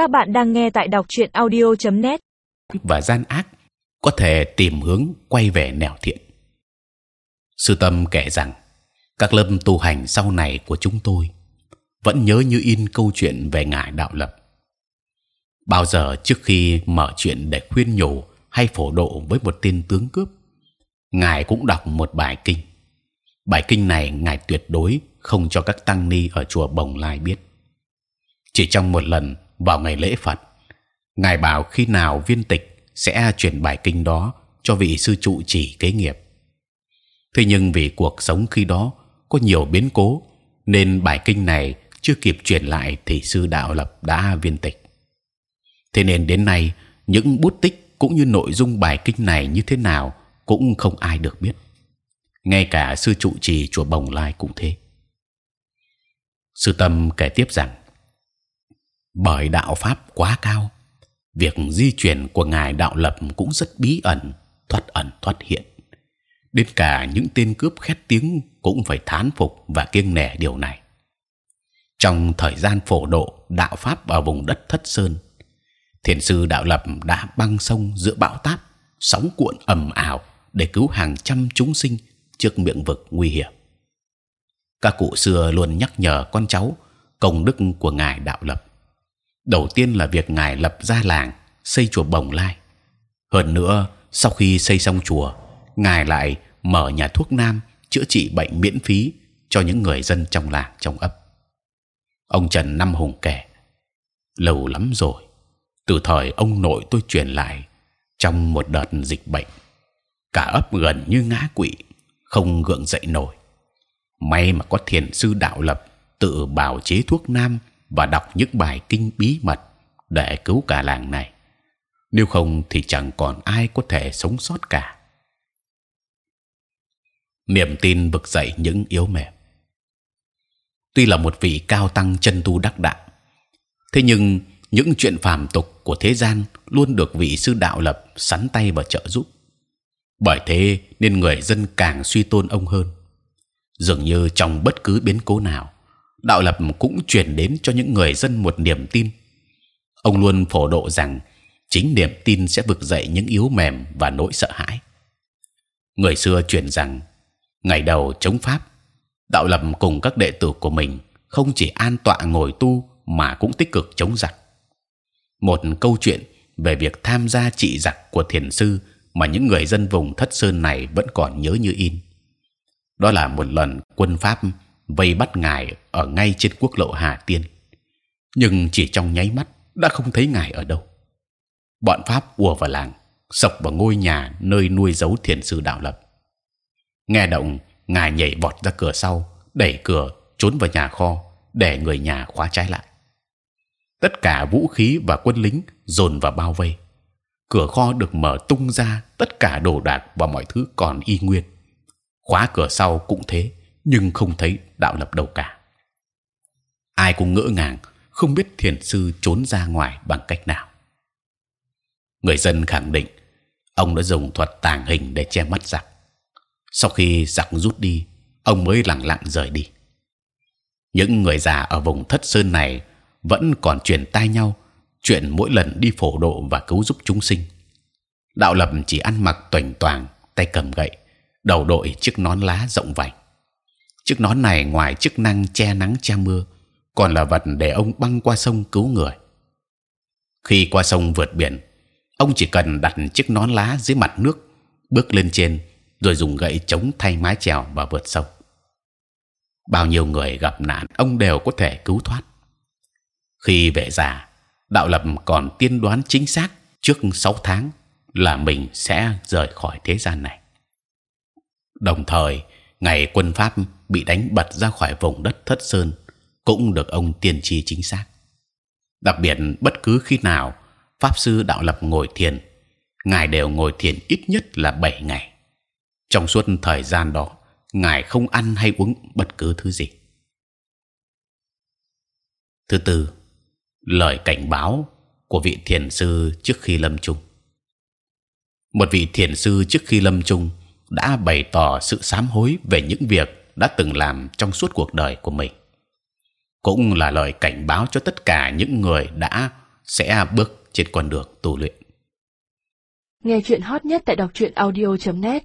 Các bạn đang nghe tại đọc truyện audio.net. và gian ác có thể tìm hướng quay về nẻo thiện. Sư tâm kể rằng các lâm tu hành sau này của chúng tôi vẫn nhớ như in câu chuyện về ngài đạo lập. Bao giờ trước khi mở chuyện để khuyên nhủ hay phổ độ với một tên tướng cướp, ngài cũng đọc một bài kinh. Bài kinh này ngài tuyệt đối không cho các tăng ni ở chùa Bồng Lai biết. Chỉ trong một lần vào ngày lễ Phật, ngài bảo khi nào viên tịch sẽ chuyển bài kinh đó cho vị sư trụ trì kế nghiệp. Thế nhưng vì cuộc sống khi đó có nhiều biến cố nên bài kinh này chưa kịp truyền lại thì sư đạo lập đã viên tịch. Thế nên đến nay những bút tích cũng như nội dung bài kinh này như thế nào cũng không ai được biết. Ngay cả sư trụ trì chùa Bồng Lai cũng thế. Sư Tâm kể tiếp rằng bởi đạo pháp quá cao, việc di chuyển của ngài đạo lập cũng rất bí ẩn, thoát ẩn thoát hiện. Đến cả những tên cướp khét tiếng cũng phải thán phục và kiêng nể điều này. Trong thời gian phổ độ đạo pháp ở vùng đất thất sơn, thiền sư đạo lập đã băng sông giữa bão táp, sóng cuộn ầm ảo để cứu hàng trăm chúng sinh trước miệng vực nguy hiểm. Các cụ xưa luôn nhắc nhở con cháu công đức của ngài đạo lập. Đầu tiên là việc ngài lập ra làng, xây chùa Bồng Lai. Hơn nữa, sau khi xây xong chùa, ngài lại mở nhà thuốc nam chữa trị bệnh miễn phí cho những người dân trong làng trong ấp. Ông Trần Năm Hùng kể, lâu lắm rồi, từ thời ông nội tôi truyền lại trong một đợt dịch bệnh, cả ấp gần như ngã quỵ, không gượng dậy nổi. May mà có thiền sư đạo lập tự bào chế thuốc nam và đọc những bài kinh bí mật để cứu cả làng này. Nếu không thì chẳng còn ai có thể sống sót cả. Niềm tin vực dậy những yếu mềm. Tuy là một vị cao tăng chân tu đắc đạo, thế nhưng những chuyện phàm tục của thế gian luôn được vị sư đạo lập sắn tay và trợ giúp. Bởi thế nên người dân càng suy tôn ông hơn. Dường như trong bất cứ biến cố nào, đạo lập cũng truyền đến cho những người dân một niềm tin. Ông luôn phổ độ rằng chính niềm tin sẽ vực dậy những yếu mềm và nỗi sợ hãi. Người xưa truyền rằng ngày đầu chống pháp, đạo lập cùng các đệ tử của mình không chỉ an tọa ngồi tu mà cũng tích cực chống giặc. Một câu chuyện về việc tham gia trị giặc của thiền sư mà những người dân vùng thất sơn này vẫn còn nhớ như in. Đó là một lần quân pháp vây bắt ngài ở ngay trên quốc lộ Hà Tiên, nhưng chỉ trong nháy mắt đã không thấy ngài ở đâu. Bọn pháp ùa vào làng, sập vào ngôi nhà nơi nuôi giấu thiền sư đạo lập. Nghe động, ngài nhảy vọt ra cửa sau, đẩy cửa trốn vào nhà kho để người nhà khóa trái lại. Tất cả vũ khí và quân lính dồn vào bao vây. Cửa kho được mở tung ra, tất cả đồ đạc và mọi thứ còn y nguyên. Khóa cửa sau cũng thế, nhưng không thấy đạo lập đâu cả. Ai cũng ngỡ ngàng, không biết thiền sư trốn ra ngoài bằng cách nào. Người dân khẳng định ông đã dùng thuật tàng hình để che mắt giặc. Sau khi giặc rút đi, ông mới lặng lặng rời đi. Những người già ở vùng thất sơn này vẫn còn truyền tai nhau chuyện mỗi lần đi phổ độ và cứu giúp chúng sinh. Đạo lập chỉ ăn mặc toành toàng, tay cầm gậy, đầu đội chiếc nón lá rộng vành. Chiếc nón này ngoài chức năng che nắng che mưa, còn là vật để ông băng qua sông cứu người. Khi qua sông vượt biển, ông chỉ cần đặt chiếc nón lá dưới mặt nước, bước lên trên, rồi dùng gậy chống thay mái chèo và vượt sông. Bao nhiêu người gặp nạn, ông đều có thể cứu thoát. Khi về già, đạo lập còn tiên đoán chính xác trước 6 tháng là mình sẽ rời khỏi thế gian này. Đồng thời, ngày quân pháp bị đánh bật ra khỏi vùng đất thất sơn cũng được ông tiên tri chính xác. Đặc biệt bất cứ khi nào pháp sư đạo lập ngồi thiền, ngài đều ngồi thiền ít nhất là 7 ngày. Trong suốt thời gian đó, ngài không ăn hay uống bất cứ thứ gì. Thứ tư, lời cảnh báo của vị thiền sư trước khi lâm chung. Một vị thiền sư trước khi lâm chung đã bày tỏ sự sám hối về những việc đã từng làm trong suốt cuộc đời của mình, cũng là lời cảnh báo cho tất cả những người đã sẽ bước trên con đường tu luyện. Nghe chuyện hot nhất tại đọc truyện audio.net